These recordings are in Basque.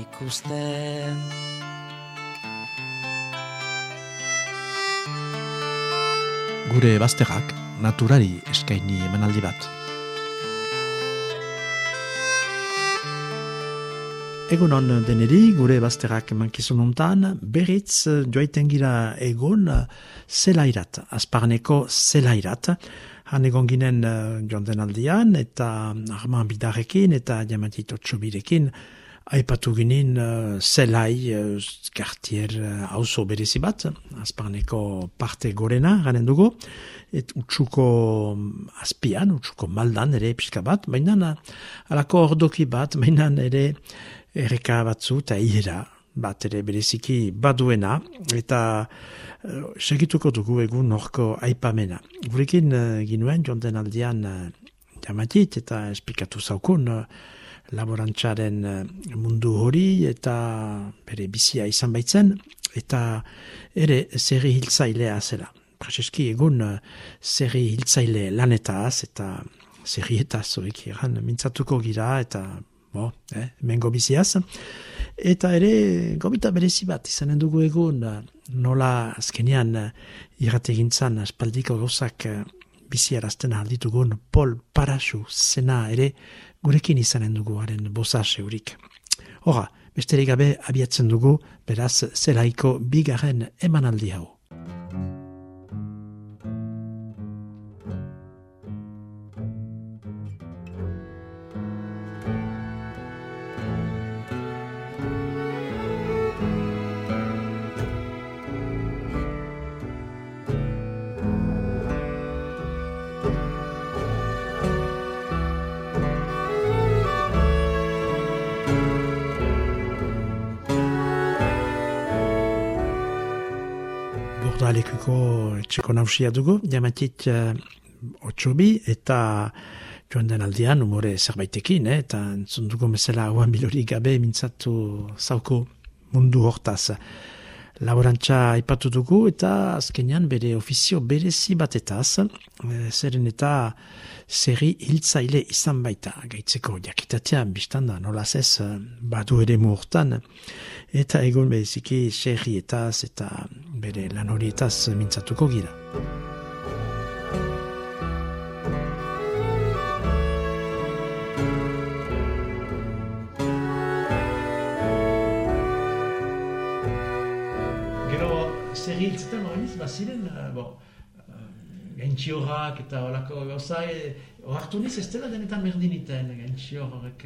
ikusten. Gure bazterrak naturari eskaini emanaldi bat. Egun hon deneri, gure bazterrak mankizun hontan, berriz joaiten gira egun zelairat, azparneko zelairat. Han egon ginen uh, joan den aldian, eta arman bidarekin, eta diamantito txobirekin, Aipatu ginen uh, zelai uh, kartier hauzo uh, berezi bat, azparneko parte gorena garen dugu, et utxuko azpian, utxuko maldan ere pixka bat, baina alako ordoki bat, baina ere erreka batzu eta iera bat ere bereziki baduena, eta uh, segituko dugu egun norko aipamena. Gurekin uh, ginuen, joan aldian uh, jamatit eta esplikatu zaukun, uh, laborantzaren eh, mundu hori eta bere bizia izan baitzen eta ere zerri hiltzailea zela. Praseski egun eh, zerri hiltzaile lanetaz eta zerri eta zorik iran mintzatuko gira eta bo, eh, mengo biziaz. Eta ere gomita berezi bat izanen dugu egun eh, nola azkenean irrategintzan espaldiko gozak biziarazten alditugun Pol Parasu zena ere gurekin izanen dugu haren bosa seurik. Hora, besterik gabe abiatzen dugu, beraz zelaiko bigarren emanaldi hau. Alekuko txeko nausia dugu, jamatit uh, otxobi eta joan den aldean umore zerbaitekin, eh, eta entzun dugu mesela hauan bilori gabe mintzatu zauko mundu hortaz. Laborantza aipatu dugu eta azkenean bere ofizio berezi batetaz, e, zeren eta zerri hiltzaile izan baita, gaitzeko jakitatea biztan da, nola zez, badu ere muhortan, eta egon beziki zerri eta bere lan horietaz mintzatuko gira. Zerri hiltzetan hori baziren, bo, uh, eta horako gauza, oartu niz ez dela denetan berdin iten, gaintxiorrak.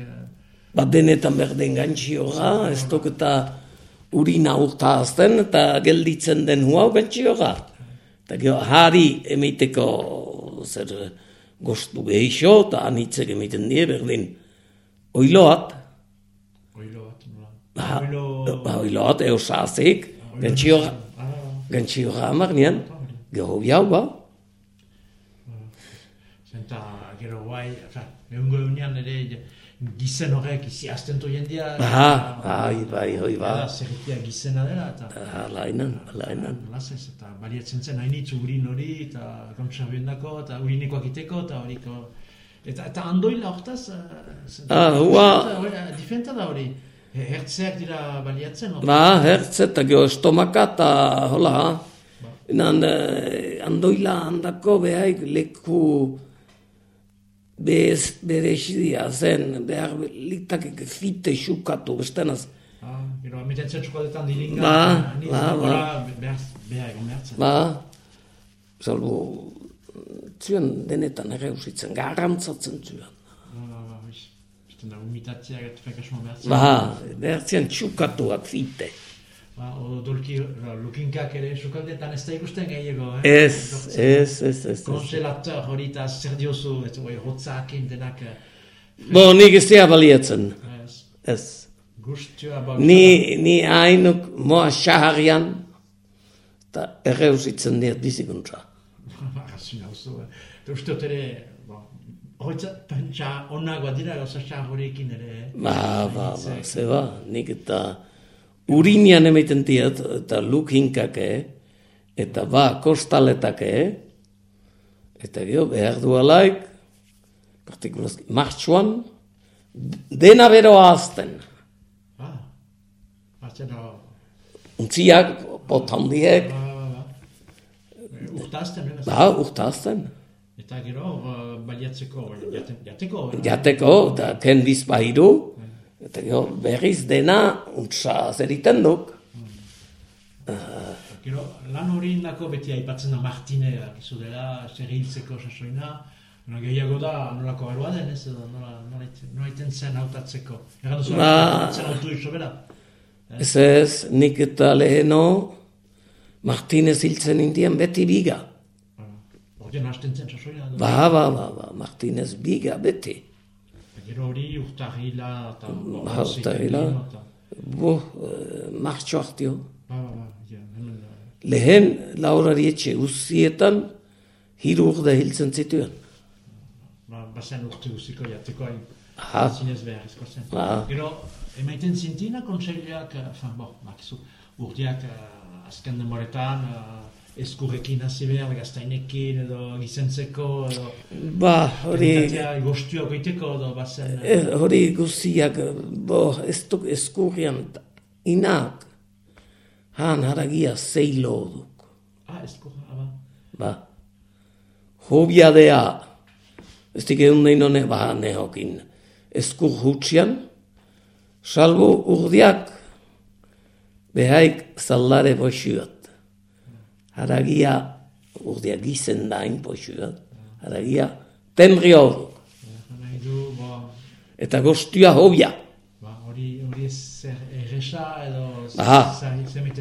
Ba denetan berdin gaintxiorra, ez duk eta urina urta azten, eta gelditzen den hua gaintxiorra. Eta gero, hari emiteko zer gostu behixo, eta anitzek emiten die berdin. Oiloat. Oiloat, nola? Ba, oiloat, eusazik, gaintxiorra. Hamar nian, geho biau ba. Zenta, gero guai, oza, egungo egunean ere gizen horrek izi astentu jendia. Ba, bai, bai, hoi ba. Zerritia gizena dela, eta... Ha, lainan, lainan. Lasez, eta baliatzen zen hainitzu urin hori, eta kontxabien dako, eta urinikoak iteko, eta horiko... Eta, eta andoila hortaz... Ah, hua... Difenta da hori. Hertzeak dira baliatzen? Ba, hertze eta geho estomaka eta hola. Ba. Nan, eh, andoila handako behaik leku bez, bere isidia zen, behar litak fite xukatu, bestenaz. Ah, gero, amitetzen txokoletan dilinga. Ba, ba, ba. Behar, behar, behar, Ba, salbo, zuen denetan ere usitzen, garantzatzen zuen da umitatzea gatzak asmo behartzen. Ba, behartzen txukatuak fite. Ba, o dolki, lukinkak ere, sukaldetan ez da ikusten gehiago, eh? Ez, ez, ez, ez. Konselator hori eta zer diozu, ez hori hotzakin denak. Bo, nik ez dira baliatzen. Ez. Ez. Gustioa ba... Ni, ni hainuk moa xaharian, eta erreusitzen diat bizikuntza. Arrazin hau zu. Eta uste ere, bo, horretza, pentsa onak bat dira gauza xagorekin ere. eh? Ba, ba, ba, ze ba, nik eta urinian emaiten diat, eta luk hinkake, eta ba, kostaletake, eta gero behar duelaik, partikulazki, martxuan, dena beroa azten. Ah, batzen hau... Untziak, pot handiek, Ba, ba, ba. Urtazten, beraz. ba, urtazten. Eta gero, ba, baliatzeko, jateko. Jateko, eta ken bizpahiru, eta gero berriz dena, untsa zeriten duk. Gero, lan hori indako beti aipatzen da Martine, akizu dela, zer hiltzeko sasoina, no, gehiago da, nolako garua den, ez edo, nola, nola, iten- zen hautatzeko. Egan duzu, Ba. zen autu iso bera. Ez ez, nik eta leheno, Martinez hiltzen indien beti biga. Horten hasten zen sasoina. edo. Ba, ba, ba, ba, Martinez biga beti. Gero hori urtahila eta... Ba, urtahila. Bo, eh, martxo hartio. Ba, ba, ba, ja, hemen, eh, Lehen, laurari etxe uzietan, hiru urde hiltzen zituen. ba, bazen urte guztiko jateko hain. Aha. Zinez beharrezko zen. Ba. Gero, emaiten zintina kontseiluak, eh, enfin, bo, makizu, urdiak uh, azken demoretan, uh, eskurrekin hasi behar, gaztainekin, edo gizentzeko, edo... Ba, hori, gostioa goiteko, edo bazen... eh, eh, hori guziak, bo, ez duk eskurrian, inak, han haragia zeilo duk. Ah, eskurra, aba. Ba, hobia dea, ez dik egun nahi none, ba, nehokin, eskur hutsian, salbo urdiak, behaik zaldare boxuat. Haragia, urdiak gizen dain boxuat, haragia, temri hor, bo, eta gostua hobia. ba, hori, hori zer erresa, edo... Aha.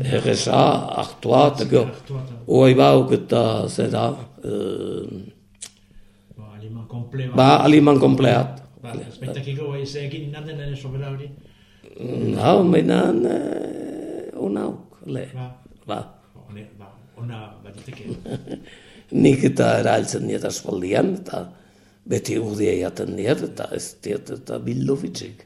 Erresa, hartua, eta gero, oai bauk eta zera, eh, Ba, aliman komple, ba, aliman kompleat. Ba, espaitakiko, bai, ze egin inanden nire sobera hori. Na, menan, eh, onauk, le. Ba, Ba, ba, ona baditeke. nik eta erailtzen diet aspaldian, eta beti urdia jaten diet, eta ez diet eta bildu fitzik.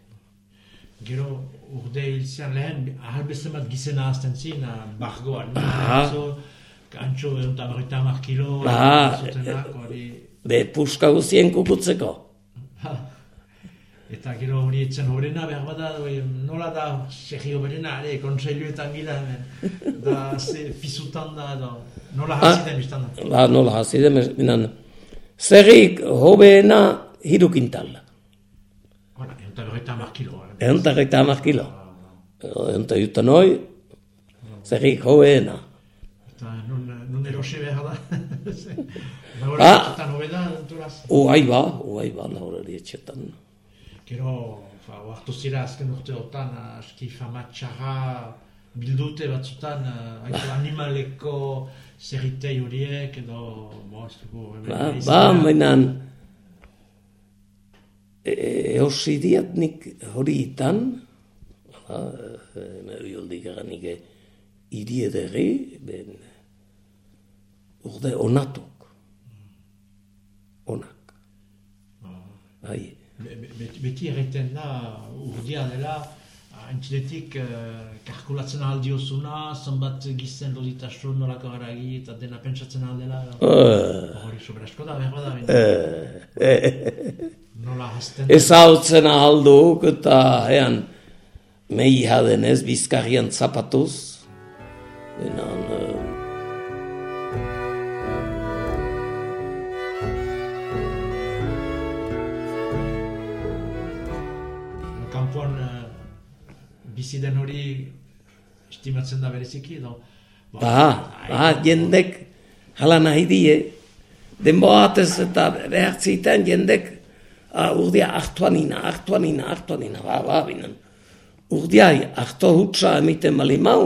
Gero urde hiltzean lehen, ahal beste bat gizena azten zin, bargoan. Ah. Zo, Antxo, egun eta berreta hamar kilo, Ah, zutenak, hori... Be, puska guzien kukutzeko. Eta gero hori etzen horrena behar bada, oi, nola da segi berena, ere, konseiluetan gira hemen. Da, ze, pizutan da, da, nola hasi den biztan da. Ba, nola hasi den, minan, zerrik hobeena hiru kintal. Hora, egun eta berreta hamar kilo. eh. Egun eta gaita hamar kilo. Egun eta juta noi, zerrik hobeena. Eta nun, nun erose behar da. Ze, Ah. Gora, eta nobeda, enturaz. Oai ba, oai ba, laura etxetan. Gero, fa, oartu zira azken urteotan, aski fama txarra bildute batzutan, eh, aizu animaleko zerritei horiek, edo, bo, ez dugu, hemen Ba, ba, mainan, eosi diat nik horietan, ba, nahi holdik eranik hiri ederri, ben, urde onatuk. Onak. Bai. Be- be- beti- erreten da, urdia dela, antxiletik uh, kalkulatzen aldiozuna, zenbat gizen loditasun nolako garagi, eta dena pentsatzen aldela. Eh, Hori sobera asko da, behar bada, bine. nola hasten. Ez hautzen ahalduk eta ean mehi jadenez bizkarrian zapatuz. Benan, eh, bizi den hori estimatzen da bereziki, edo... ba, ba, jendek hala nahi die. Denboa atez eta behartzitan jendek ah, urdia hartuanina, hartuanina, hartuanina, ba, ba, binen. Urdiai, harto hutsa emiten bali mau,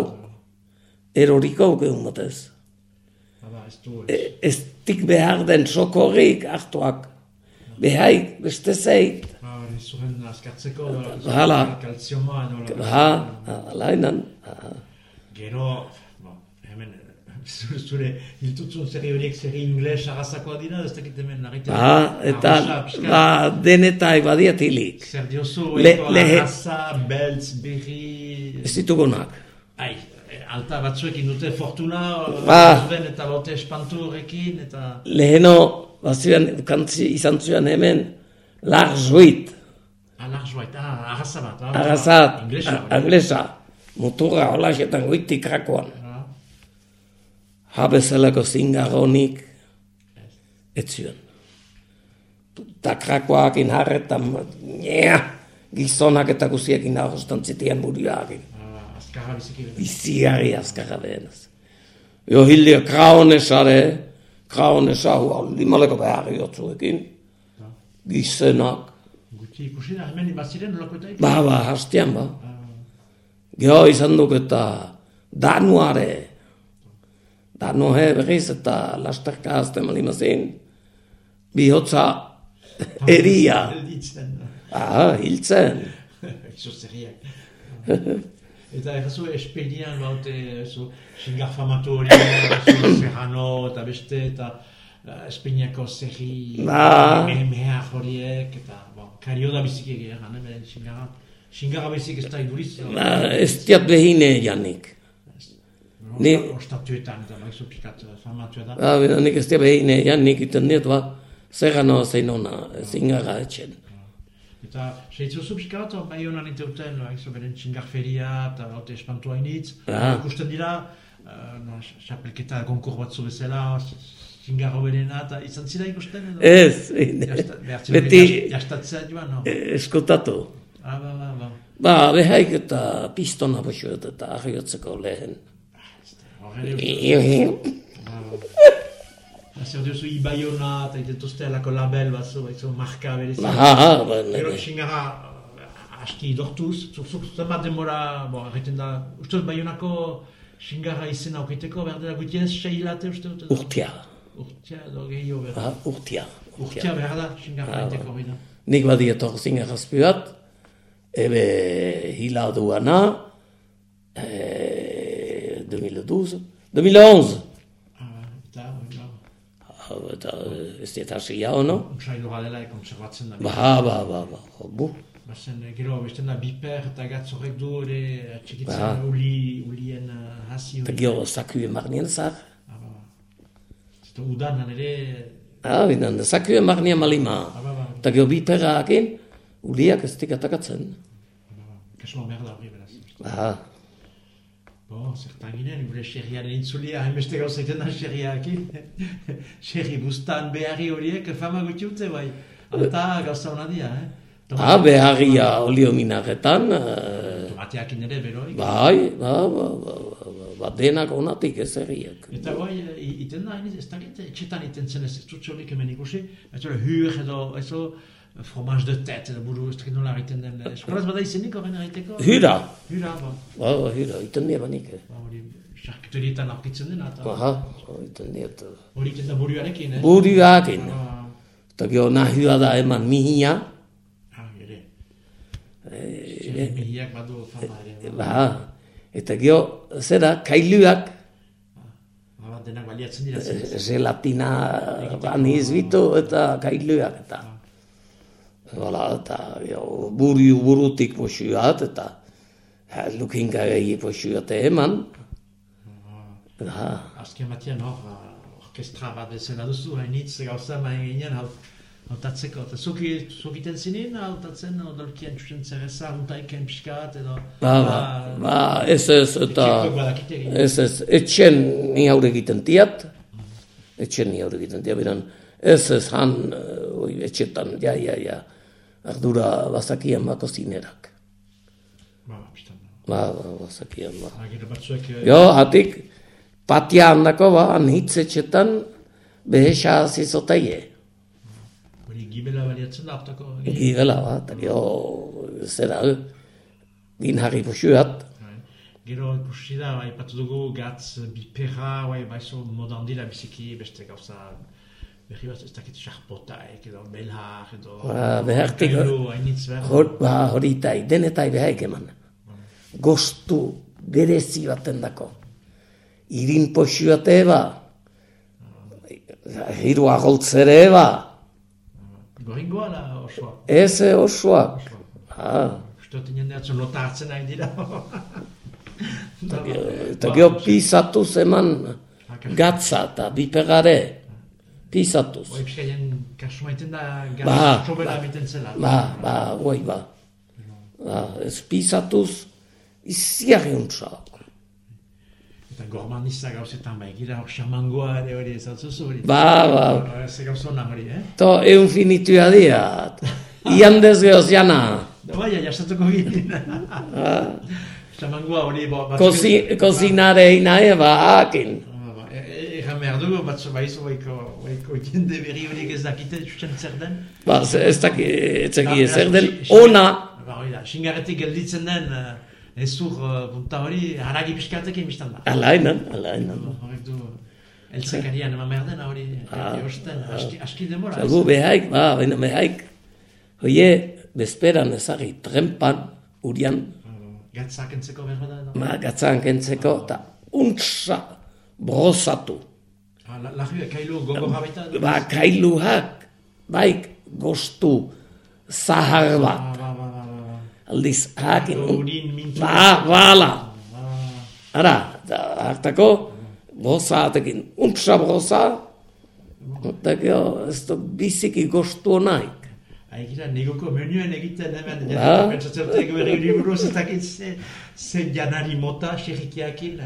eroriko gehun batez. Ba, du... E- ez tik behar den sokorrik hartuak. Behaik, beste zeit. Ba, zuen askatzeko, Hala. kalziomoa, nola. Ha, ala enan. ha. Gero, bo, hemen, zure, zure hiltutzun zerri horiek zerri ingles agazakoa dira, ez dakit hemen nagite. Ha, eta ba, denetai badiat hilik. Zer diozu, Le- eko agaza, beltz, berri... Ez ditugunak. Ai, alta batzuekin dute fortuna, Ah. zuen eta bote espantu horrekin, eta... Leheno, bazioan, kantzi izan zuen hemen, larzuit, Alar joait, ah, agaza bat. ah, agazat, Inglesa. a- anglesa, muturra holaxetan goitik krakoan. Ah, Habezelako zingaronik, ez zuen. Ta krakoak inharretan, nea, gizonak eta guziekin ahostan zitien burioakin. ah, azkarra biziki. Biziari azkarra behenaz. Jo hildio kraonesare, kraonesa hua limaleko behar jotzuekin, gizenak, Guti ikusi da, hemen baziren nolako ba, ba, hastian, ba. Gero izan duk eta danuare, danuhe berriz eta lasterka azten malimazin, bihotza eria, Ditzen. ah, hiltzen. Izo zerriak. Eta errazu espedian baute, zu, xingar famatu hori, Serrano eta beste, eta uh, Espainiako zerri, Ba. mehar horiek, eta, kario da biziki egia, gane, beren xingarra. Xingarra bizik ez da iduriz. Ba, ez diat behine janik. ni- Ostatuetan, eta baizu pikat famatu da. Ba, bera nik ez diat behine janik iten diet, ba, zerrano zein ona, zingarra etxen. Eta, seitzu zu pixka bat, bai honan inteuten, haizu beren xingar feria, eta baute espantu hainitz. Ah. Ikusten dira, uh, xapelketa konkur batzu bezala, xingarro berena, eta izan zira ikusten edo? Ez, behartzen beti jas- Jastatzea joan, no? eskutatu. Ah, ba, ba, ba. Ba, behaik eta pistona boxuet eta ahiotzeko lehen. Horre, zer duzu ibaiona, eta dituzte alako label batzu, batzu marka berezi. Ba, ha, ha, ba, Gero nire. xingarra uh, aski dortuz, zuk zuk zenbat denbora, bo, egiten da, uste dut baionako xingarra izena aukiteko, behar dela gutienez sei hilate uste dut. edo? Urtia. Urtia edo gehiago behar. Ba, urtia. Urtia behar da, xingarra Ah, egiteko hori da. Nik badietor zingarrazpi bat, ebe hila duana, e, 2012, 2011. Ah, Eta, Hau, Eta eh, ez dieta hasia ono. untsailura dela konservatzen da. Ba, ba, ba, ba, bu. Bazen, eh, gero, beste da, biper eta gatz horrek du ere eh, txikitzen Ba. uli, ulien hasi Eta gero zaku emarnien zar. Ah, ba, ba. Eta udanan ere, Ah, bidan, zaku emarnien malima. ah, ba, ba, Eta gero biperaakin, uliak ez dik atakatzen. ba, ba, kasua merda hori beraz. Ba, Bo, zertan ginen, gure xerriaren intzulia, hainbeste gauza egiten da xerriakin. Xerri bustan beharri horiek fama gutxi bai. Alta gauza hona dia, eh? ah, beharria olio minaretan, eh, Tomateakin ere beroik. bai, ba, ba, ba, ba, ba, ba, denak onatik ez herriak. Eta bai, eh, iten da, ez dakit, etxetan iten zen ez dut zolik hemen ikusi, ez dut hur edo, ez dut, fromage de tete, edo buru, ez dakit nola egiten den, eh, eskolaz bada izenik horren egiteko? Hura. Hura, ba, Ba, ba, hira, iten nire banik. eh. ba, hori, charcuterietan aurkitzen dena, eta Aha, iten nire. hori iten da buruarekin, eh? Buriakin. Ah, Eta gero nahioa da eman mihia, ah, ere. Eh, Mihiak badu fama ere. ba. Ba, eta gero, zera, kailuak, Ba, bat denak baliatzen dira zen. gelatina baniz bitu eta kailuak eta. Hala, eta gero, buru burutik posuat eta ha, lukinka gehi posuat eman. Ha, Azken batean hor, ah, orkestra bat bezala duzu, hainitz gauza main ginen, hau, hautatzeko. Eta zuk, zuk iten zinin, hautatzen, odolkien txusen zerreza, hautaiken pixkat, edo... ba, ba, ba, ez ez eta... Ez ez, etxen ni haure egiten diat, etxen ni haure egiten diat, beran, ez ez han, uh, oi, etxetan, ja, ja, ja, ardura bazakien ba kozinerak. Ba, ba, pistan. Ba, ba, bazakien ba. Ba, batzuek... eh, Jo, hatik, patia handako ba, anitz etxetan, behesa zizotaie. Hori gibela baliatzen da, hartako... Gibela, ba, eta jo, zera, gin harri Bai. Gero ikusi da, bai, patu dugu gatz bipera, bai, bai, zo modan dira biziki, beste gauza Berri bat ez dakit sarpotaik edo belhak edo... Ba, behartik- Kailu, hainitz behar. Hor, ba, hori tai, denetai behaik eman. Gostu gerezi baten dako. Irin poxioate ba. Hiru agoltzere ba. Goringoa la osoa. Ez osoa. Ha, Uste dut jende atzo lota hartzen nahi dira. eta gero pisatuz eman gatza eta bipegare. Pisatuz. Hoi pixkaien kasu maiten da gara sobera ba. miten zela. Ba, ba, oi ba. Ba, ez pisatuz iziarri untsa. Eta gormanista gauzetan bai, gira hor xamangoa ere hori ez altzuzu hori. Ba, ba, Ez gauzona hori, eh? To infinitua dira. Ian dezgeoz jana. Da bai, jastatuko ginen. Xamangoa hori, bo, batzuk- Kozi, kozinare inae ba e- Egan behar dugu, batzu baizu baiko, baiko jende berri horiek ez dakite zuzen zer den. Ba, ze- ez daki, ez daki, Ba, zer den, ona. Ba, hori da, xingarretik gelditzen den, uh, ezur uh, punta hori, haragi pixkatek emistan da. Alainan, alainan. Horrek du, eltzekarian eman behar dena hori, Ah, erosten, aski, aski demora. Zagu behaik, ba, baina behaik. Oie, bezperan ezagri, trempan, urian, Gatzak entzeko behar da. edo? ma, gatzan kentzeko, eta untsa brozatu. Ah, la- Lajue, kailu gogorra baita. edo? Ba, kailuhak, baik, gostu, zahar bat. Ba, ba, ba, ba, ba. Aldiz, hakin, ba, bala. Ara, da, hartako, broza atekin, untsa broza, eta gero, ez du biziki gostu naik. Aigira, negoko menuen egiten hemen, Ba. ja, pentsatzen dut berri hori buruz ez dakit ze, ze janari mota, xerrikiakin,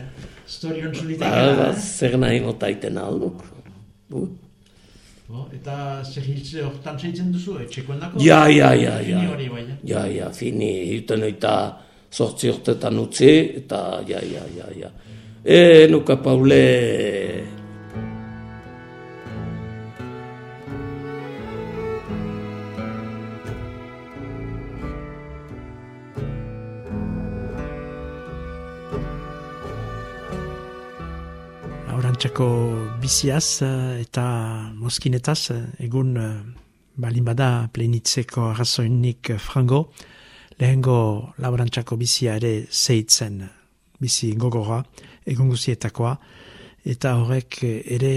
storion Ba, zulitek. ba, zer nahi motaiten alduk. Bu. Eta zer hiltze hortan seitzen duzu, etxekoen dako? Ja, ja, ja, ja. Fini hori bai, eh? Ja, ja, fini, hilten oita sortzi urtetan utzi, eta ja, ja, ja, ja. E, nuka paule, Aurantxako biziaz eh, eta moskinetaz eh, egun eh, balin bada plenitzeko arrazoinik frango, lehengo laborantxako bizia ere zeitzen bizi gogorra, egun guzietakoa, eta horrek ere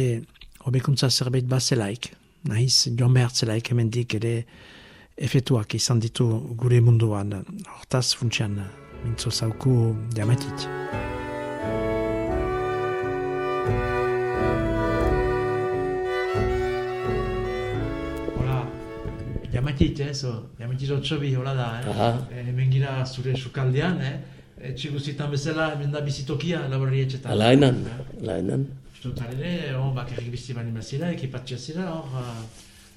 hobekuntza zerbait bazelaik, nahiz joan behartzelaik hemendik ere efetuak izan ditu gure munduan, hortaz funtsian mintzo zauku jamatit. Jamatit, ez, o, jamatit otsobi, hola da, eh? Aha. Eh, hemen gira zure sukaldean, eh? Etxe guztietan bezala, hemen da bizitokia, laborari etxetan. alainan, alainan. Estutar ere, hor, bakarrik bizi bani mazira, ekipatxea zira, hor, ah,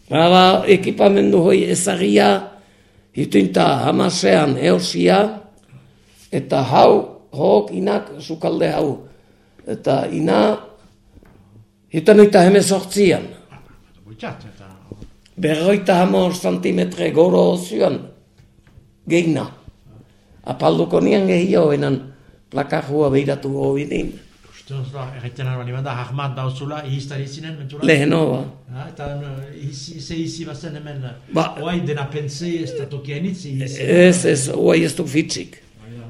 Ba, ba, ekipamendu hoi ezagia, hitinta hamasean eosia, eta hau, hok inak sukalde hau. Eta ina, hitan oita hemezortzian. gutxat, eta... Berroita hamar santimetre goro zioan, geina. Apalduko nian gehio enan plakajua behiratu hobinin. Uste dut, da, erretzen arbani bada, ahmat dauzula, ihiztari zinen, mentura? Leheno, ba. Ha, eta eh, izi, ze izi bazen hemen, Ba. oai dena pentsi, ez da tokia initzi, izi. Ez, ez, oai ez duk fitxik.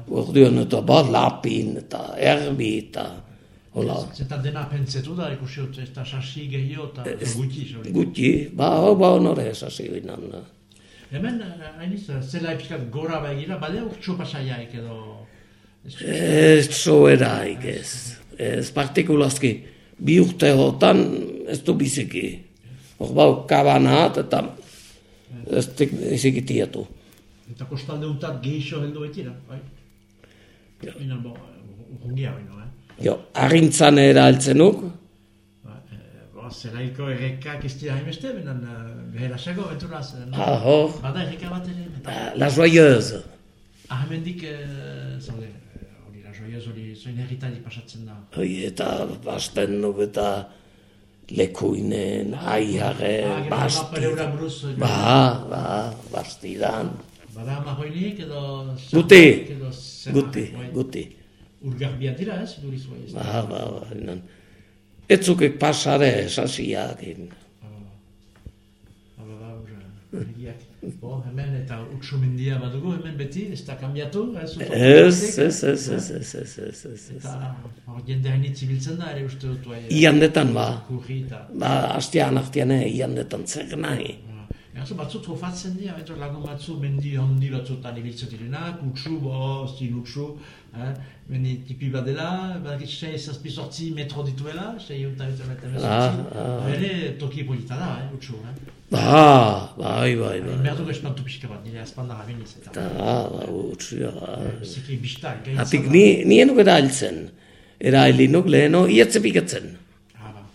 Orduan eta bat lapin, eta erbi, eta hola. Zeta dena pentsetu da, ikusi dut, ez da sasi gehiago, eta gutxi, zori. Gutxi, ba, hau ba honore esasi ginan. Hemen, eh, hainiz, zela episkat gora begira, bade urtsu pasaiaik edo... Ez- zoeraik ez. Ez partikulazki, bi urte hotan ez du biziki. Hor bau, kabanat eta ez dik biziki tietu. Eta kostalde untat gehixo heldu betira, bai? Ja. Baina, bo, baino, eh? Jo, harintzan eraltzenuk, Ba, eh, bo, zelaiko errekak ez dira hainbeste, benen beherasago, benturaz. eh, no? ah, hor, Bada erreka bat ere, ba, la joyeuse. ah, hemendik, eh, zaude, eh, hori la joioz, hori zoin herritari pasatzen da. Hoi, eta basten nuk eta lekuinen, aiare, Ah, gero basti. eh, Ba, ba, bastidan. Bada mahoinik edo... Guti, guti, guti urgarbia dira, ez, duriz bai, ez? Ba, ba, ba, nan. Etzukek pasare, esaziak, egin. Ba, ba, ba, Bo, hemen eta utxu badugu, hemen beti, ez da kambiatu? Ez, ez, ez, ez, ez, ez, ez, ez, Eta, hor, jende hain itzibiltzen da, ere uste dutu, ba. Iandetan, ba. Kurri eta. Ba, hastia anaktiane, eh, iandetan, zer nahi. Ah. Gazo batzu trofatzen dira, eta lagun batzu mendi handi batzutan ibiltzen direnak, utsu, bo, zin utsu, eh? mendi tipi bat dela, badakit sei zazpi sortzi metro dituela, sei unta eta eta Ah, eta ah. Ere toki polita da, eh, utsu, eh? Ba, bai, bai, bai. Behar dugu espantu pixka bat, nire espandara biniz, eta... Da, ba, utsia. Ziki bistak, gain Apik ni, ni enuk era hiltzen. Era hilinuk leheno, iatze pikatzen. Ah, ba.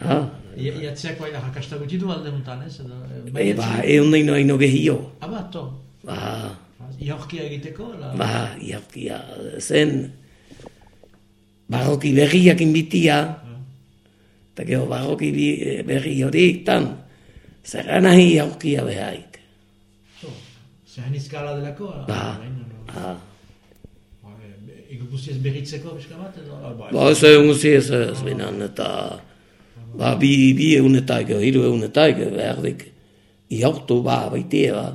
Ah, Iatziako aina jakasta gutxi du alde muntan, ez? Eh, edo, eh, e, ba, egon da inoa ino gehio. Aba, to. Ba. Iorkia egiteko? La... Ba, iorkia zen. Barroki berriak inbitia. Hmm. Eta gero, barroki eh, berri hori ikten. Zerra nahi iorkia behaik. To. Zerra nizkala delako? Ba. ba, ba. Ego guzti ez berritzeko, bizka bat? Ba, ez egon guzti ez, ah. binan, eta... Ah ba, bi, bi egunetak, hiru egunetak, berdik, iortu, ba, baitie, ba,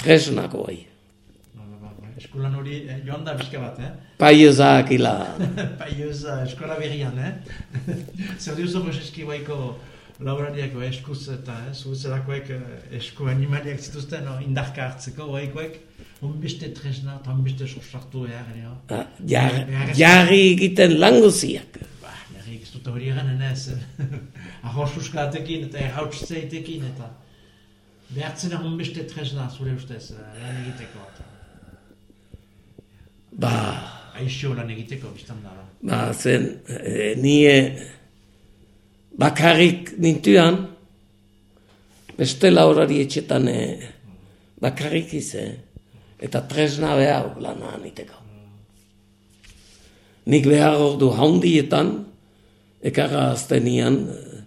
tresnako bai. Eskulan hori eh, joan da bizka bat, eh? Paioza akila. Paioza eskola berrian, eh? Zer diuzo mos eski baiko laborariako eh, eskuz eta eh, zuzelakoek eh, esku animaliak zituzten no, indarka hartzeko baikoek onbeste tresna eta onbeste sortu behar, eh? Ah, jarri, egiten langoziak dut hori eganen ez. Arroz uskatekin eta errautzeitekin eta behartzen egon beste tresna zure ustez lan egiteko. Ba, aixo lan egiteko, biztan da. ba. zen, e, nie bakarrik nintuan, beste laurari etxetan e, bakarrik ize, eta tresna behar lana niteko. Nik behar ordu haundietan, ekarra aztenian, e,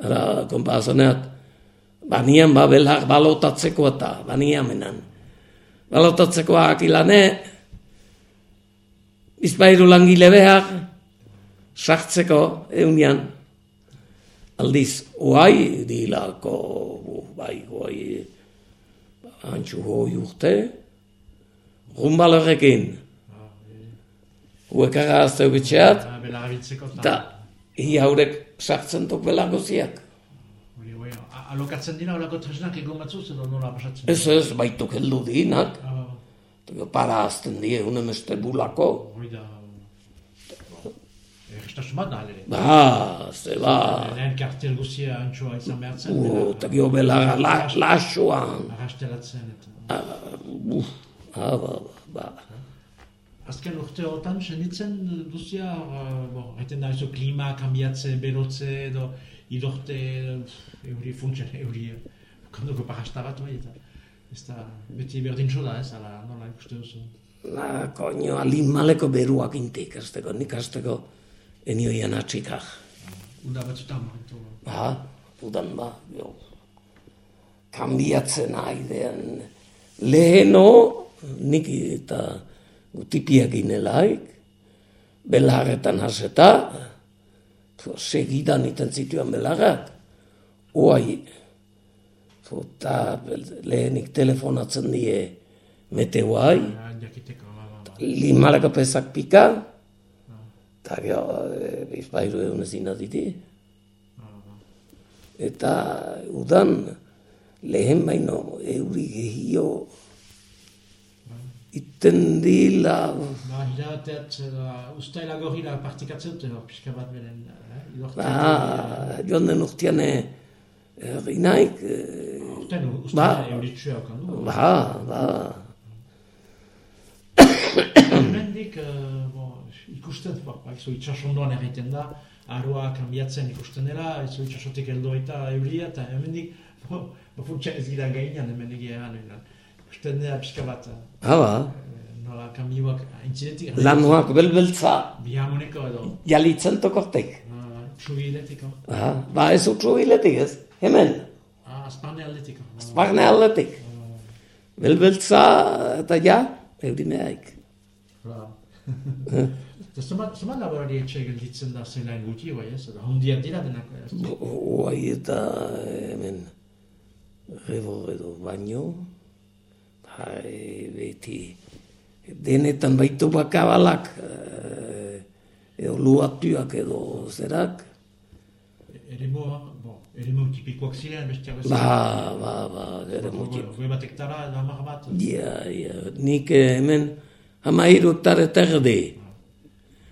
ara, konpazoneat, banian ba belak balotatzeko eta banian menan. Balotatzeko akilane, bizpairu langile behar, sartzeko eunian. Aldiz, oai, dilako, bai, oai, antxu hoi urte, rumbalorekin. Huekara azte ubitxeat, Ba, Belagabiltzeko eta hi haurek sartzen duk belagoziak. Alokatzen dira olako tresnak egon batzuz edo nola pasatzen Ez ez, baituk heldu dinak, Ah, eta para azten die, unen este bulako. Hori da... Errestasun bat da, alere. Ba, ze ba, Lehen kartel guzia antxoa izan behar zen. u, eta gio belaga la, lasoan. Arrastelatzen eta... Uf, ah, ba, ba, ba. Azken urte hortan, senditzen guzia, uh, bo, haiten da, ezo klima, kambiatze, berotze, edo idorte, euri funtsen, euri, kondoko parasta bat, bai, eta ez da, beti berdintxo da, ez, ala, nola ikuste duzu. Na, koño, alimaleko beruak intik, azteko, nik azteko, enioian atxikak. Uda batzutan, momentu. Ba, udan ba, jo. Kambiatzen aidean. Leheno, nik eta gutipiak inelaik, belarretan haseta, jo, segidan iten zituen belarrak. Oai, eta bel- lehenik telefonatzen die meteoai, Ah, ba, ba, ba. limaleko pesak pika, eta gero, e, bizpairu egun ezin diti. Eta udan lehen baino euri gehio iten dila, Ba, hilabateat, edo, ustaila gorila partikatzen dute, pixka bat beren, eh, ba, joan den urtean herri naik, eh, Urten, Ba. ustaila euritsua okan du. ba, ba, Hemendik, uh, bo, ikusten, bo, ba, izo itxasondoan egiten da, aroa kanbiatzen ikusten dela, izo itxasotik heldu eta euria, eta hemendik, bo, bo funtsa ez gira gainan hemendik egan, ikusten dela pixka bat, ba, ba, eh, nola kanbioak aintzinetik, lanuak belbeltza, bihamoneko edo, jalitzen tokortek. uh, txugiletiko, Ba, ez utzu hiletik ez, hemen, ah, azparne aldetiko. barne aldetik. Belbeltza eta ja, euri mehaik. Ba. Eta zemat laborari etxe gelditzen da zelain guti, bai ez, edo hundiak dira denako, ez? Oai eta hemen Rebo edo baino, bai, beti, denetan baitu bakabalak, eh, edo luatuak edo zerak, Eremo, bo, eremo tipikoak ziren, bestiak bezala. ba, ba, ba, ere mutxik. Goe batek tara, hamar bat. Ja, ja, nik eh, hemen hamairu hektare terdi.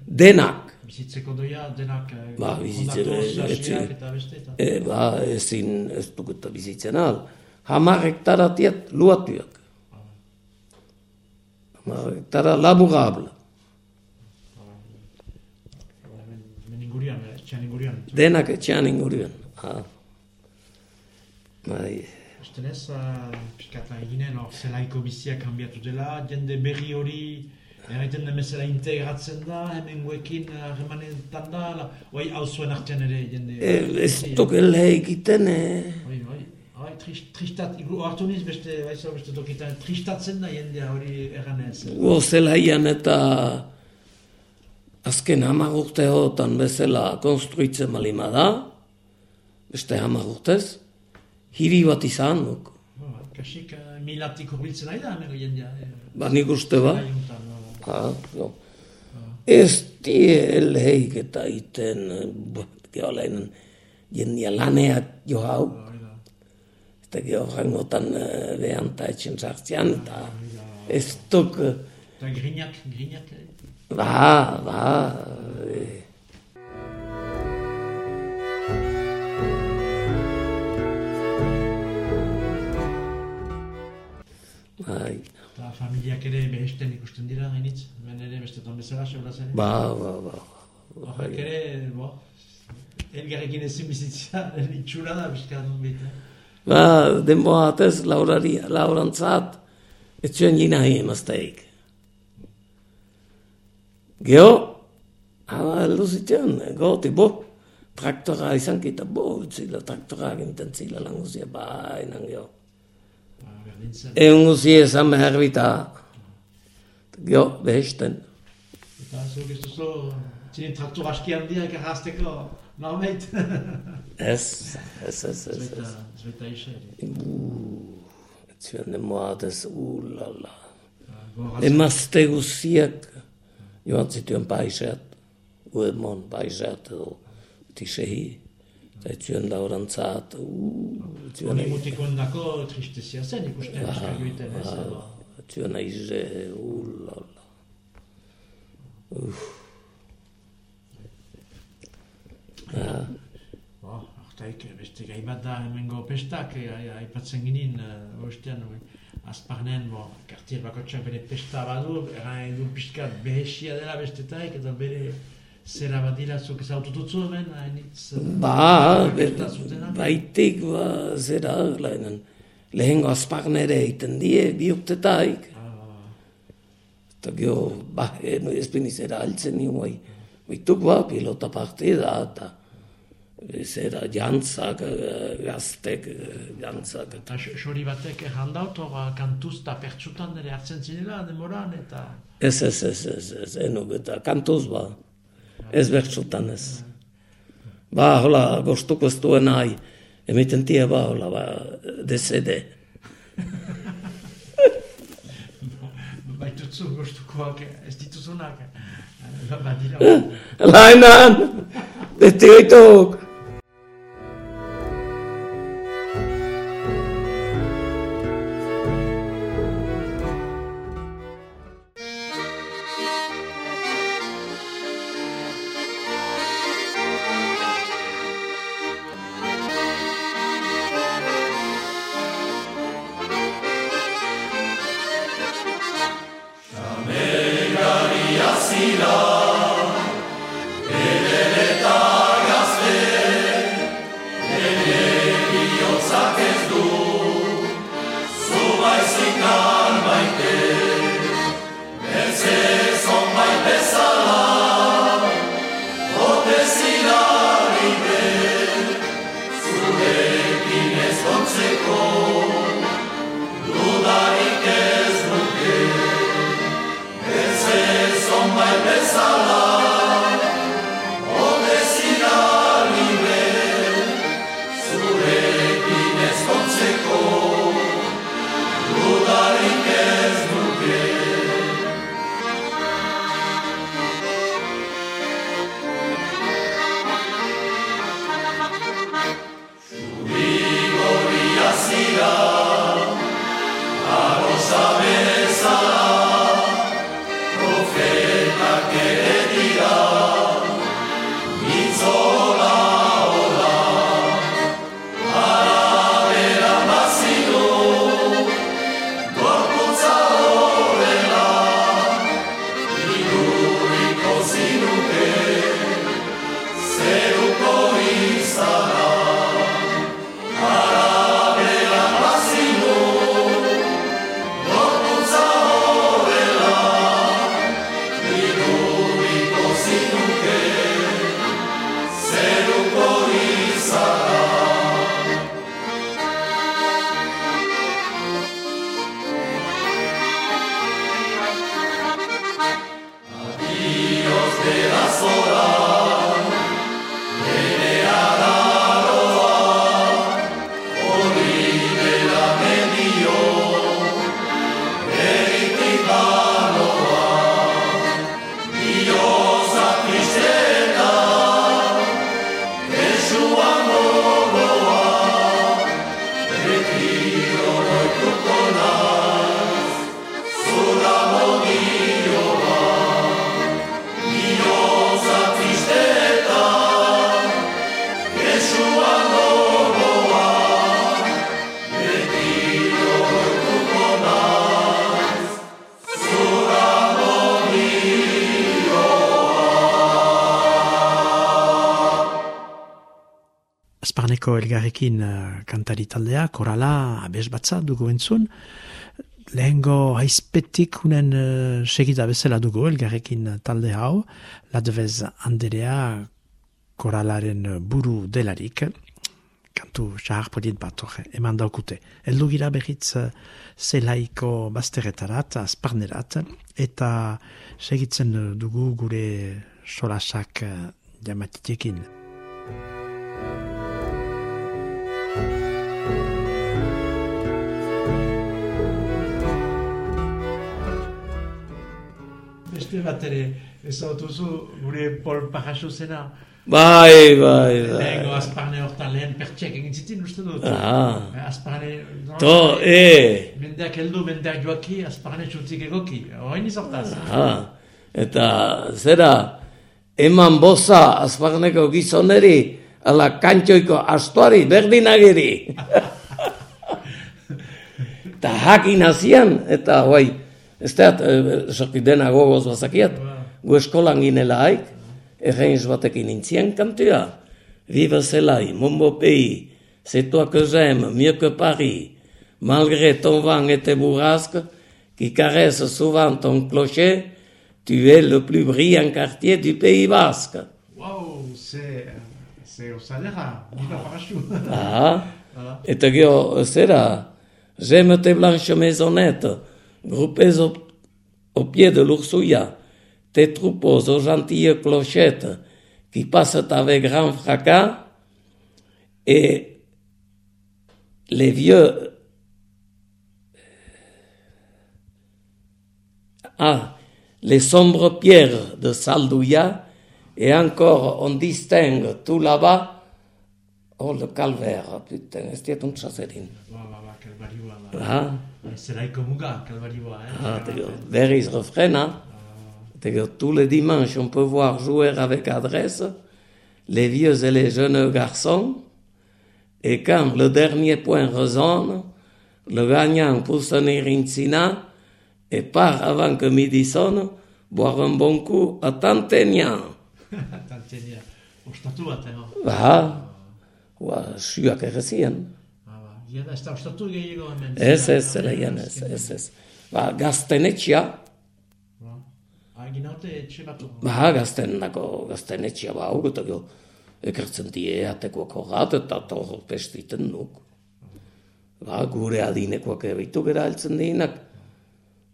Denak. Bizitzeko doia, denak... eh, Ba, bizitzeko, kondaktoz, etxe. hasiak eta beste. E, ba, ezin ez dukuta bizitzen al. Hamar hektara tiet luatuak. Hektara laburable. Ingurian, eh, etxean ingurian. Denak etxean inguruen. Ha. Bai, Estenez, uh, piskata eginen, hor zelaiko bizia kanbiatu dela, jende berri hori, erraiten den bezala integratzen da, hemen guekin harremanetan da, la, oi, hau zuen artean ere jende... ez tokele egiten, eh? Oi, oi, oi, trist, tristat, igu hartu niz beste, baizo beste tokitan, tristatzen da jendea hori erranez. Gu zelaian eta azken hamar urte hotan bezala konstruitzen malima da, beste hamar urtez, hiri bat izan duk. Ba, Kasik, uh, milatik urbiltzen ari da, hemen jendea. eh, Ba nik uste ba. zelai honetan, ba. Ha, jo. Ez die elheik eta iten, geholein, jendia laneak jo hau, da. Eta geho rangotan eh, behan eta etxen sartzean, eta ez duk, eh, Eta grinak, grinak, eh, ba, ba, eh, Bai, eta familiak ere behesten ikusten dira, hainitz, hemen ere bestetan bezala, seura zen. ba, ba, ba. Horrek ere, bo, elgarrekin ezin bizitzea, itxura da, bizka dut. Ba, denboa atez, laurari, laurantzat, etxuen jina hi emazteik. Geo, hama heldu zitzen, goti, bo, traktora izan kita, bo, zila traktora ginten zila lan guzia, geo. Ba, berdin zen. Egun guzia esan behar bita, geo, behesten. Eta zuk ez duzu, zinen traktor aski handiak errazteko, normeit. Ez, ez, ez, ez, ez. Isa. Etxuen denboa atez, ulala. Goraz, Emazte guziak joan zituen paiseat, uedmon paiseat edo tisehi, eta etxuen laurantzat, uh, etxuen hori mutikoen dako tristezia zen ikusten, bizka joiten ez. edo. etxuen aize, ulala. Bo, hartaik, beste gai bat da hemengo pestak, eh, ai- aipatzen ginen, uh, ostean, azparnen, bo, kartier bakotxak bere pesta badu, eran edu pixkat behesia dela bestetaik, eta bere zera bat dira zuk ezautututzu hemen, hainitz... Ba, zutenak. baitik, ba, zera, lehenen, lehengo azparnere egiten die, bi urtetaik. Ah, Eta gero, ba, eh, ez bini zera altzen nio, bai, baituk ba, pilota partida, eta zera jantzak, eh, gaztek, eh, jantzak, eta Eta xo- xori batek errandaut, hor kantuz eta pertsutan ere hartzen zinela, demoran, eta... ez, ez, ez, ez, ez, enuk, eta kantuz ba, ez bertsutan ez. Ba, hola, gostuko ez duen nahi, emiten tia ba, hola, ba, desede. Baitutzu gostukoak ez dituzunak. eh, Badira. Lainan, beti oituk. Azparneko elgarrekin uh, kantari taldea, korala, abez batza dugu entzun. Lehengo haizpetik unen uh, segita bezala dugu elgarrekin talde hau. Ladvez handerea koralaren buru delarik. Kantu xahar podit bat eman daukute. Eldu gira behitz zelaiko bazteretarat, azparnerat. Eta segitzen dugu gure solasak uh, jamatitekin. Beste bat ere, ez autuzu gure Pol Pajasu zena. Bai, bai, bai. Lehenko azparne hortan lehen pertsiak egin zitin uste dut. Ah. Azparne... To, e. Mendeak heldu, mendeak joaki, azparne txutzik egoki. Hoin izortaz. Ah. Eta zera, eman boza azparneko gizoneri, ala kantxoiko astuari berdinagiri. Eta hakin hazian, eta guai, ez da, sorti dena gogoz bazakiat, gu eskolan ginela haik, erreins batekin intzien kantua. Vive zelai, mon beau pays, c'est toi que j'aime, mieux que Paris. Malgré ton vent et tes bourrasques, qui caressent souvent ton clocher, tu es le plus brillant quartier du Pays Basque. Wow, c'est... Salaire, viva parachute. Ah, eta gero, zera, j'aime tes blanches maisonnettes, groupées au, au pied de l'oursouilla, tes troupeaux aux gentilles clochettes qui passent avec grand fracas, et les vieux... Ah, les sombres pierres de Saldouilla, et encore on distingue tout là-bas Oh, le calvaire, putain, ez diat untsazerin. Ba, Ah, Zelaiko muga, eh? ah, refrena. Te gero, tous les dimanches, on peut voir jouer avec adresse les vieux et les jeunes garçons. Et quand le dernier point résonne, le gagnant pousse un irincina et part avant que midi sonne, boire un bon coup à. Tantenia. Ostatu bat, eh? Ba, ua, suak errezien. Ba, ba. Ja, da, ez da ostatu gehiago hemen. Ez, ez, zelaian, ez, ez, ez. Ba, gaztenetxia, Ba. Agin haute etxe batu. ba, gaztenako, gaztenetxia, ba, gero, ekertzen die atekoak horrat, eta torro pestiten nuk. Ba, gure adinekoak ebitu gera heltzen dienak.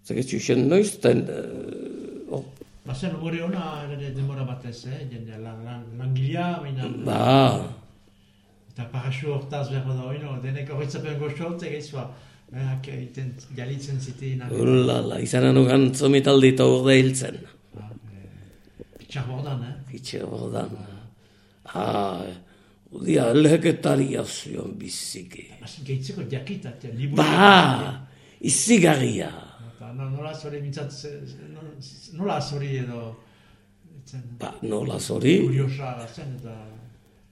Zegetxu xen noizten, eh, oh, Bazen gure ona demora batez, eh? Jende, lan, lan, langilea, baina... ba, Eta paraxu hortaz behar da oino, denek horretzapen goxo hortzek egizua. Berak egiten, jalitzen zitein. ulala, izanen ugan zomitaldi eta urde hiltzen. Pitxar bordan, eh? Fitxe bordan. Ah, udia, leheketaria zion biziki. Bazen gehitzeko jakita, eta liburu. Ba, izigarria. Nola zori mintzat, no- nola zori edo... Ba, nola zori, kuriosa zen eta...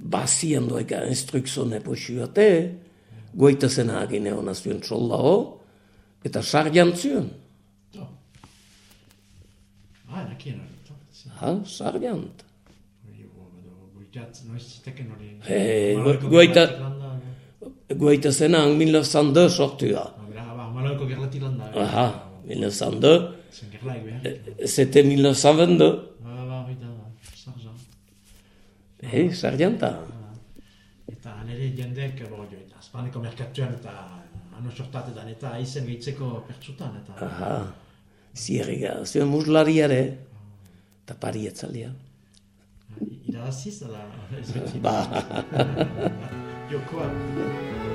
bazien doeka instrukzone poxuate, goita zena agine hona zuen soldao, eta sarjan zuen. To. Ah, nakien hori. Ha, hori. He, Maloiko goita-? Goita zena en 1902 sortua. No, bera, ba, Maloiko gerlatik landa. eh? Aha, 1902, Zen gerlaik behar. eh, c'était 1922. Ba, ba, hori da, sarja. He, sarjanta. Eta nire jendek, bo, jo, eta Azpaneko merkatuan eta ano sortatetan eta izen gehitzeko pertsutan eta... Aha, zierriga, zuen muslariare, eta pari etzalia. Irabaziz, ala... Ba, Jokoa.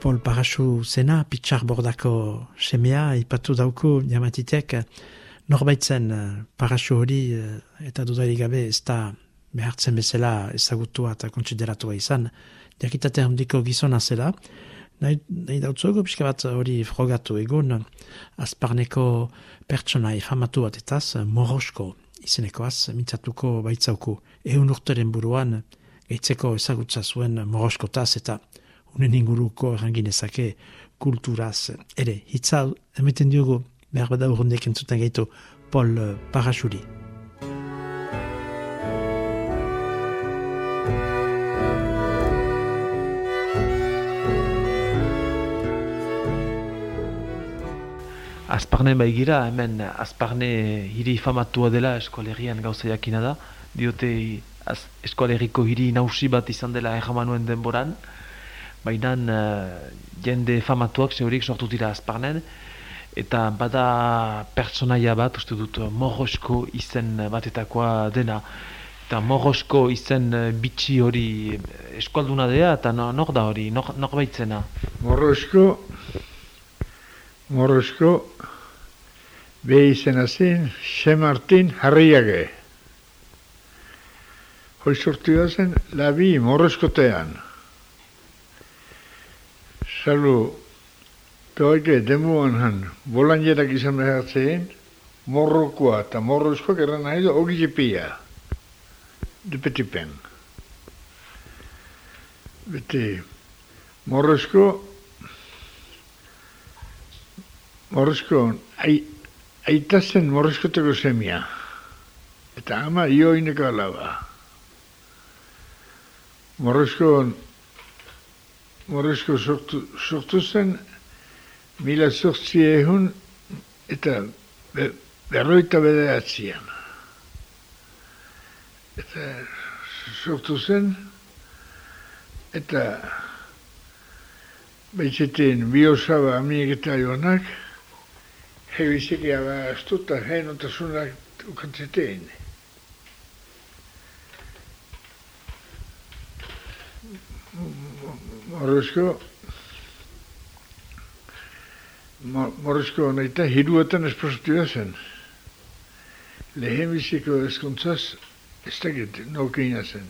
Paul Parasu zena, pitxar bordako semea, ipatu dauko, jamatitek, norbaitzen eh, Parasu hori, eh, eta dudarik gabe, ez da behartzen bezala ezagutua eta kontsideratua izan, jakitate handiko gizona zela, nahi, nahi dautzuego pixka bat hori frogatu egun, azparneko pertsona famatu batetaz, morosko izenekoaz, mintzatuko baitzauku, egun urteren buruan, gaitzeko ezagutza zuen moroskotaz eta unen inguruko erranginezake kulturaz ere. Hitzal, emeten diogu, behar bada urrundek entzuten gaitu, Paul Parasuri. Azparne baigira, hemen azparne hiri famatua dela eskolegian gauza jakina da. Diote eskolegiko hiri nausi bat izan dela erramanuen denboran. Baina jende famatuak zehorik sortu dira azparnen. Eta bada pertsonaia bat, uste dut, morrosko izen batetakoa dena. Eta morrosko izen bitxi hori eskualduna dea, eta no- nor da hori, nor, nor baitzena. Morrosko, Morrosko, be izena zen, Xe Martin Harriage. Hoi sortu da zen, labi Morroskotean. Salu, toike demuan han, bolanjerak izan behartzen, Morrokoa eta Morroskoak erran nahi du, ogi jepia. Depetipen. Beti, Morrosko, Morrosko, ai, aita zen semia. Eta ama ioineko alaba. Morrosko, Morrosko sortu, sortu zen mila sortzi ehun eta be, berroita bederatzean. Eta sortu zen eta Baitzeten bi osaba amiek eta joanak, hebizik eba astuta hen otasunak ukantzeteen. Morrosko, Morrosko naita hiruetan esposatioa zen. Lehen biziko eskontzaz, ez dakit, naukeina zen.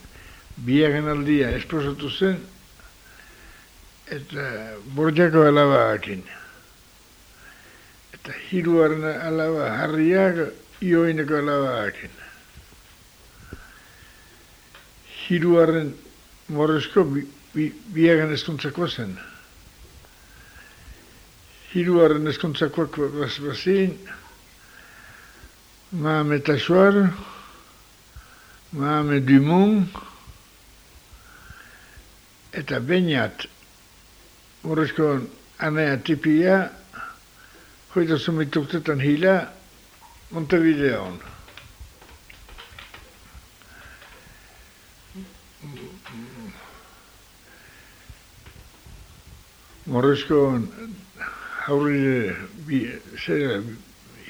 Biagen aldia esposatu zen, eta borjako alabakin. Eta hiruaren alaba harriak ioineko alabakin. Hiruaren morrezko bi, bi, biagan eskontzako zen. Hiruaren eskontzakoak bas, bazin, Mahame Tashuar, Mahame Dumont, eta Beñat Morrezko anea tipia, hoita sumituktetan hila, Montevideon. Morrezko haurri zera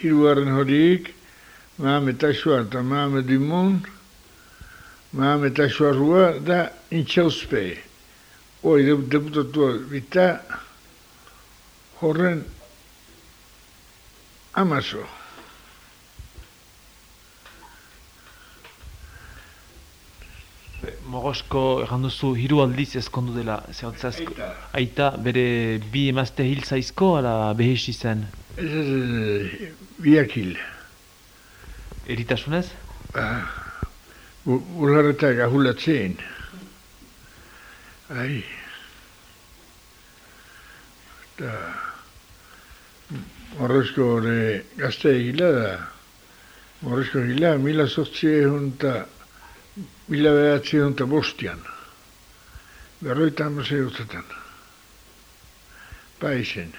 hiruaren horiek, Mahame Tashuar eta Mahame Dumont, Mahame Tashuarua da intxauzpei. Hoi deputatua bita horren amazo. Morrosko erran duzu hiru aldiz ezkondu dela, zehotzaz, Aita. aita bere bi emazte hil zaizko, ala behesi zen, Ez ez biak hil. eritasunez? Ularretak ahulatzen. Ai. Eta Morrezko hori gazte egila da. Morrezko egila mila sortzi eta mila behatzi eta bostian. Berroita hamasei urtetan. Paisen.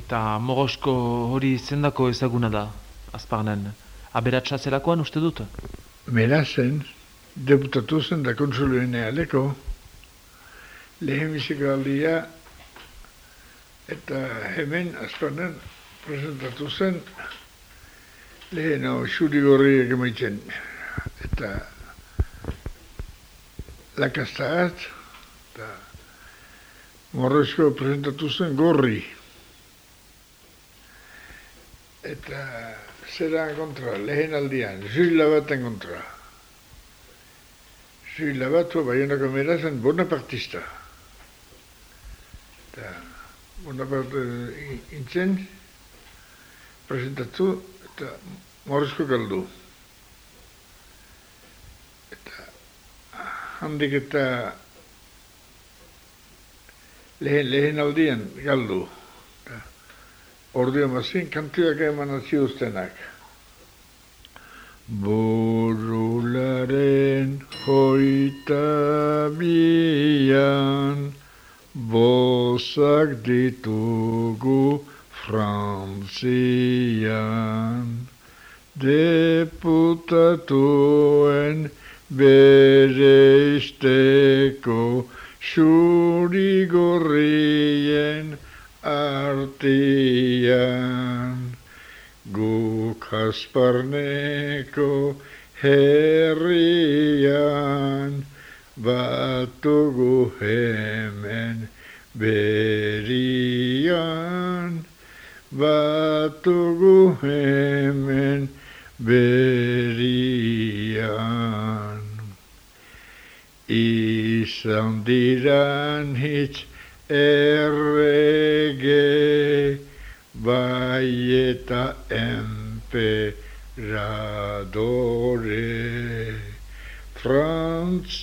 Eta Morrosko hori zendako ezaguna da, azparnen. aberatsa zelakoan uste dut? Mera zen, deputatu zen da konsulioenea leko, lehen biziko aldia, eta hemen azpanen presentatu zen, lehen hau xuri gorriak emaitzen, eta lakastaat, eta morrezko presentatu zen gorri. Eta zera kontra, lehen aldian, zuila baten kontra. Zuila bat, baionako mera zen bonapartista. Eta Bonaparte intzen, presentatu, eta morrezko galdu. Eta handik eta lehen, lehen aldian galdu. Ordio mazin, kantuak eman atziuztenak. Burularen hoita bian, bozak ditugu frantzian. Deputatuen bere isteko, xuri gorrien artian. Guk asparneko herrian, batugu hemen berian. Batugu hemen berian. Izan diran hitz errege, bai eta emperadore. Frantziari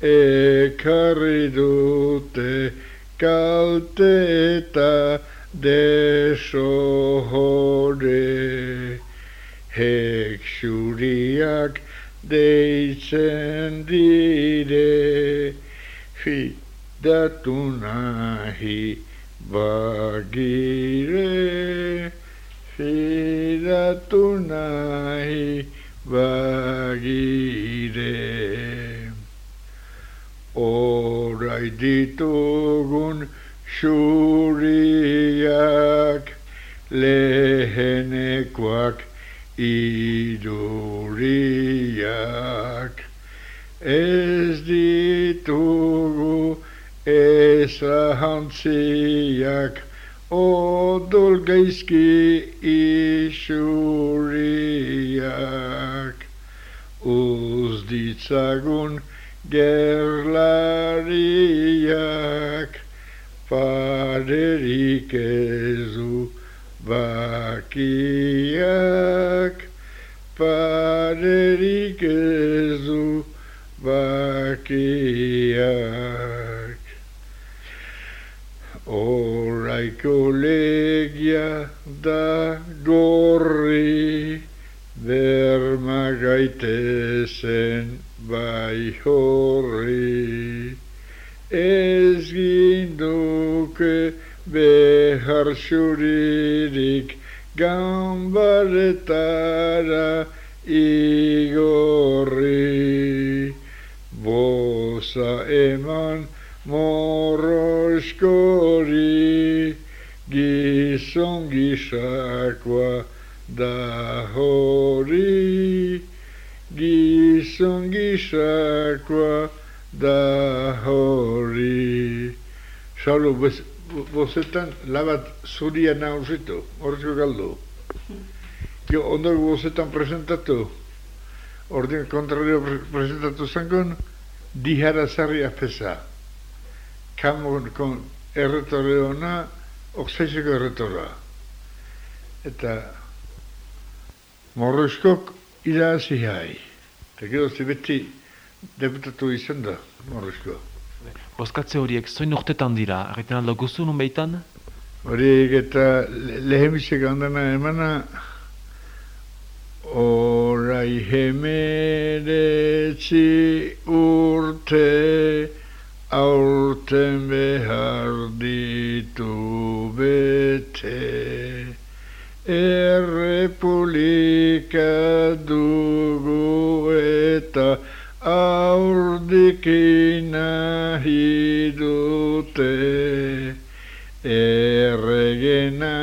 ekarri dute kalte eta desohore. Hek xuriak deitzen dire, fidatu nahi bagire, fidatu nahi bagire. Ditugun xuriak, lehenekoak iduriak. Ez ditugu ezahantziak, odol geizki isuriak. Uz ditzagun gerlariak, parerik ezu bakiak, parerik ezu bakiak. Oraiko legia da gorri, berma gaitezen bai horri. Ez ginduke behar xuririk gambaretara igorri. Bosa eman moroskori, gizon gisakoa da hori. Gizon gisakoa da hori. Saulo, bozetan labat zuria nauzitu, horrezko galdu. Jo, ondo bozetan presentatu, ordin kontrario presentatu zangon, dihara zarri apesa. Kamo kon erretore ona, oksaizeko erretora. Eta morroskok irazi hai. Gero beti deputatu izan da, morrosko. Bozkatze horiek, zoin urtetan dira, arretan aldo guzu nun behitan? Horiek eta lehemisek handana emana, orai hemeretzi urte, aurten behar ditu bete, Errepulika dugu eta aurdikina hidute Erregena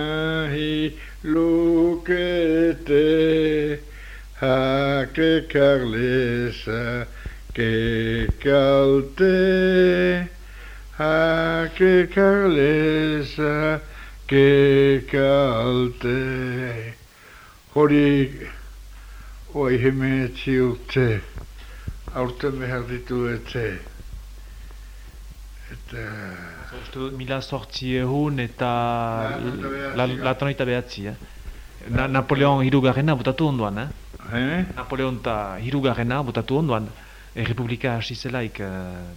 lukete Hake karlesa ke kalte. Hake karlesa ke kalte Hori Oi heme tiulte Aurten behar ditu ete Eta Uste mila sortzi ehun eta behatzi. latanoita behatzi, eh? Na, Napoleon hirugarrena botatu ondoan, eh? Eh? Napoleon eta hirugarrena botatu ondoan. Errepublika hasi zelaik, eh,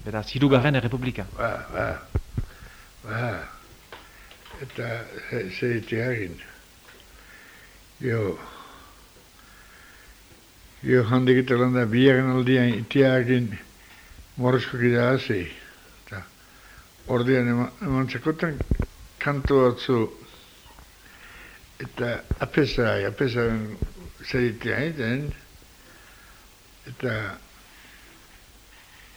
beraz, hirugarren errepublika. Ba, ba, ba. Eta ze, ze itiagin. Jo. Jo handik eta landa biaren aldian itiagin morezko kida hasi. Eta ordean eman, eman txakotan kanto batzu eta apesai, apesai zer itiagin eta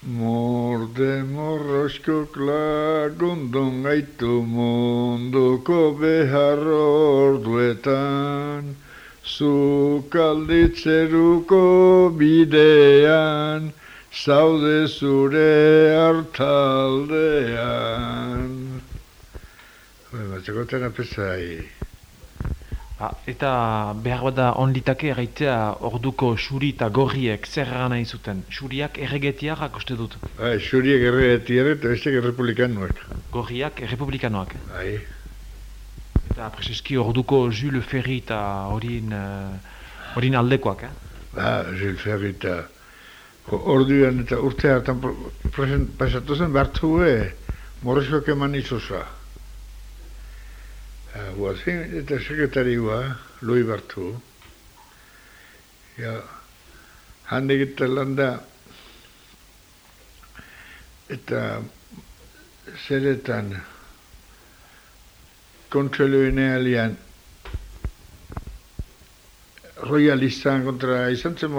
Morde morroskok lagundon gaitu munduko behar orduetan, Zukalditzeruko bidean, zaude zure hartaldean. Hore, batzakotan apesai. Ah, eta behar bada onlitake erraitea orduko xuri eta gorriek zer nahi zuten. Xuriak erregetiarrak uste dut. Bai, xuriek erregetiare eta bestek errepublikanuak. Gorriak errepublikanoak. Bai, Eta preseski orduko Jules Ferry eta horin, uh, horin aldekoak, eh? ba, Jules Ferry eta orduan eta urte hartan pro- presen- pasatu zen bartue morezkoak eman izosa. Guazin eta sekretarioa, Louis Bartu. Ja, handik eta landa eta zeretan kontroluinealian royalistan kontra izan zen.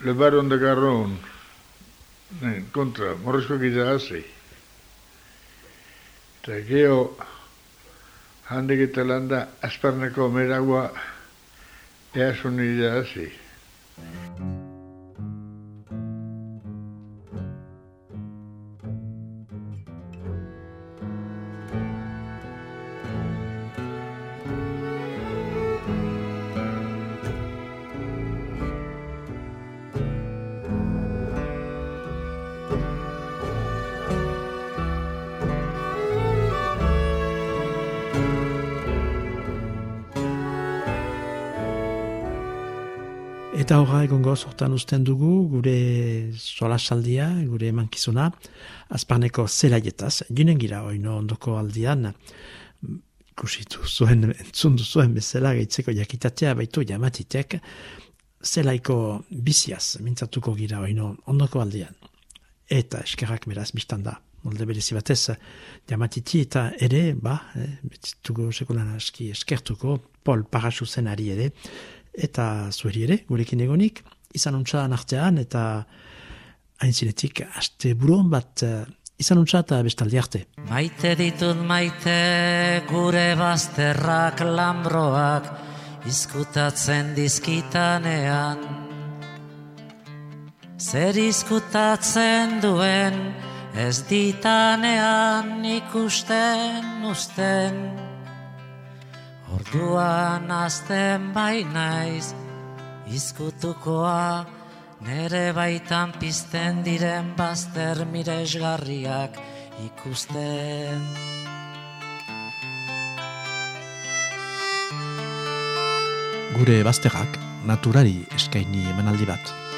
Le Baron de Garron kontra morrezko gita hasi. Eta geho handik eta landa asparneko meragua easun nire Eta horra egongo sortan usten dugu gure solasaldia, gure emankizuna, azparneko zelaietaz, ginen gira oino ondoko aldian, kusitu zuen, entzundu zuen bezala gaitzeko jakitatea baitu jamatitek, zelaiko biziaz, mintzatuko gira oino ondoko aldian. Eta eskerrak beraz biztan da, molde berezi batez, jamatiti eta ere, ba, eh, betzituko sekulan aski eskertuko, Pol Parasuzen ari ere, eta zuheri ere, gurekin egonik, izan untsa artean eta hain zinetik, aste buron bat eh, izan untsa eta bestaldi arte. Maite ditut maite gure bazterrak lambroak izkutatzen dizkitanean. Zer izkutatzen duen ez ditanean ikusten usten. Orduan azten bai naiz izkutukoa nere baitan pizten diren bazter miresgarriak ikusten. Gure bazterrak naturari eskaini emanaldi bat.